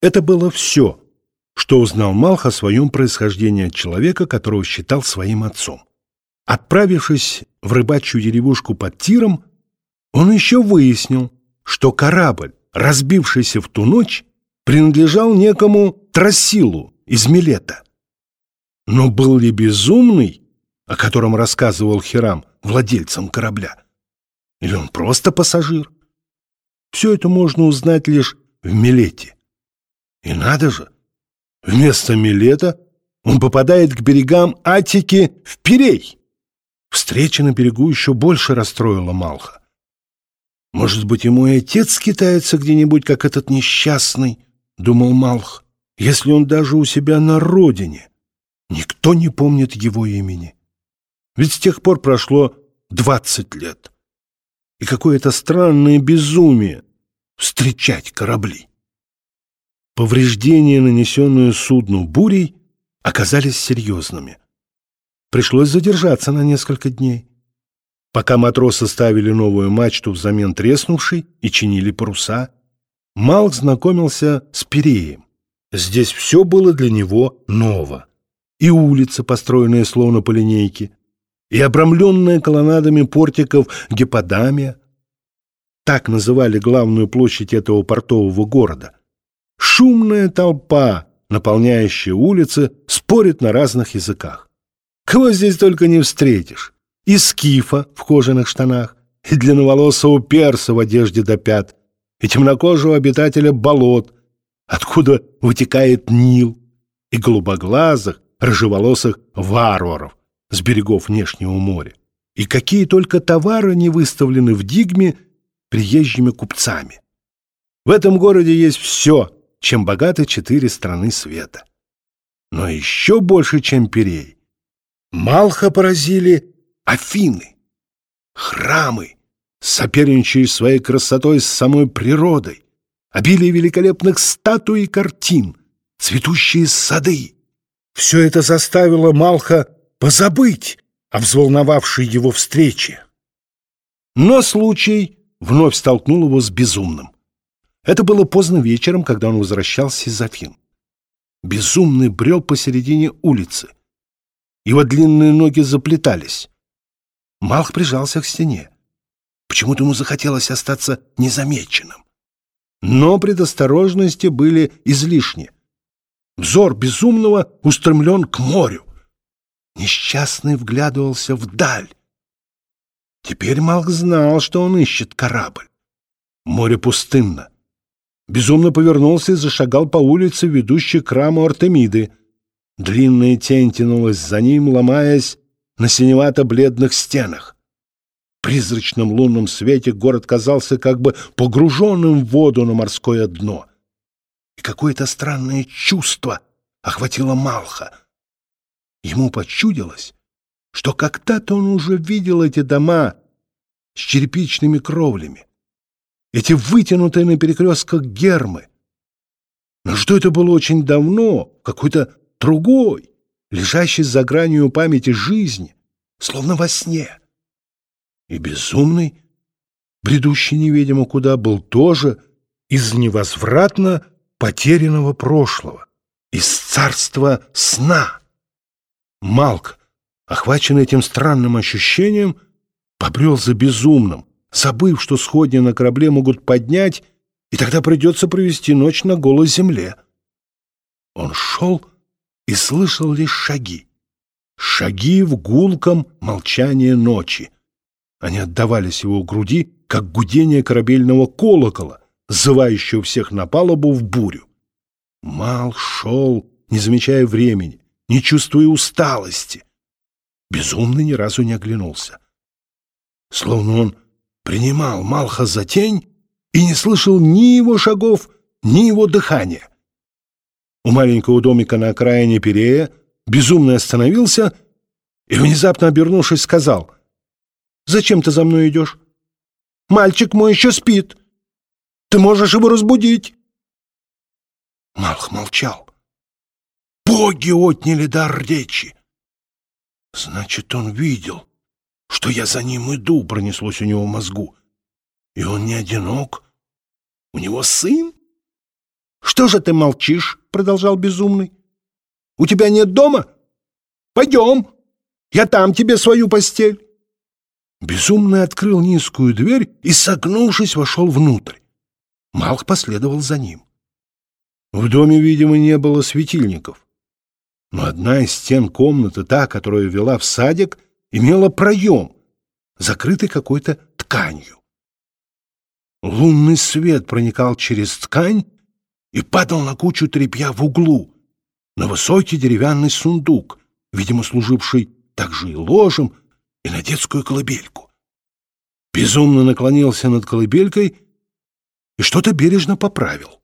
Это было все, что узнал Малх о своем происхождении от человека, которого считал своим отцом. Отправившись в рыбачью деревушку под Тиром, он еще выяснил, что корабль, разбившийся в ту ночь, принадлежал некому Тросилу из Милета. Но был ли безумный, о котором рассказывал Хирам, владельцем корабля? Или он просто пассажир? Все это можно узнать лишь в Милете. И надо же, вместо Милета он попадает к берегам Атики в Пирей. Встреча на берегу еще больше расстроила Малха. Может быть, ему и отец скитается где-нибудь, как этот несчастный, — думал Малх, — если он даже у себя на родине. Никто не помнит его имени. Ведь с тех пор прошло двадцать лет. И какое-то странное безумие встречать корабли. Повреждения, нанесенные судну бурей, оказались серьезными. Пришлось задержаться на несколько дней. Пока матросы ставили новую мачту взамен треснувшей и чинили паруса, Малк знакомился с Переем. Здесь все было для него ново. И улицы, построенные словно по линейке, и обрамленная колоннадами портиков гиподамия. Так называли главную площадь этого портового города. Шумная толпа, наполняющая улицы, спорит на разных языках. Кого здесь только не встретишь. И скифа в кожаных штанах, и длинноволосого перса в одежде до пят, и темнокожего обитателя болот, откуда вытекает Нил, и голубоглазых, рыжеволосых варваров с берегов внешнего моря. И какие только товары не выставлены в Дигме приезжими купцами. В этом городе есть все, чем богаты четыре страны света. Но еще больше, чем Перей. Малха поразили Афины, храмы, соперничая своей красотой с самой природой, обилие великолепных статуй и картин, цветущие сады. Все это заставило Малха позабыть о взволновавшей его встрече. Но случай вновь столкнул его с безумным. Это было поздно вечером, когда он возвращался из Афин. Безумный брел посередине улицы. Его длинные ноги заплетались. Малх прижался к стене. Почему-то ему захотелось остаться незамеченным. Но предосторожности были излишни. Взор безумного устремлен к морю. Несчастный вглядывался вдаль. Теперь Малк знал, что он ищет корабль. Море пустынно. Безумно повернулся и зашагал по улице, ведущей к храму Артемиды. Длинная тень тянулась за ним, ломаясь на синевато-бледных стенах призрачном лунном свете город казался как бы погруженным в воду на морское дно. И какое-то странное чувство охватило Малха. Ему почудилось, что когда-то он уже видел эти дома с черепичными кровлями, эти вытянутые на перекрестках гермы. Но что это было очень давно, какой-то другой, лежащий за гранью памяти жизни, словно во сне. И безумный, бредущий неведомо куда, был тоже из невозвратно потерянного прошлого, из царства сна. Малк, охваченный этим странным ощущением, побрел за безумным, забыв, что сходни на корабле могут поднять, и тогда придется провести ночь на голой земле. Он шел и слышал лишь шаги. Шаги в гулком молчании ночи. Они отдавались его груди, как гудение корабельного колокола, зывающего всех на палубу в бурю. Мал шел, не замечая времени, не чувствуя усталости. Безумный ни разу не оглянулся. Словно он принимал Малха за тень и не слышал ни его шагов, ни его дыхания. У маленького домика на окраине Перея безумный остановился и, внезапно обернувшись, сказал — Зачем ты за мной идешь? Мальчик мой еще спит. Ты можешь его разбудить. Малх молчал. Боги отняли дар речи. Значит, он видел, что я за ним иду, пронеслось у него в мозгу. И он не одинок. У него сын? «Что же ты молчишь?» — продолжал безумный. «У тебя нет дома? Пойдем, я там тебе свою постель». Безумный открыл низкую дверь и, согнувшись, вошел внутрь. Малк последовал за ним. В доме, видимо, не было светильников. Но одна из стен комнаты, та, которая вела в садик, имела проем, закрытый какой-то тканью. Лунный свет проникал через ткань и падал на кучу тряпья в углу, на высокий деревянный сундук, видимо, служивший также и ложем, и на детскую колыбельку. Безумно наклонился над колыбелькой и что-то бережно поправил.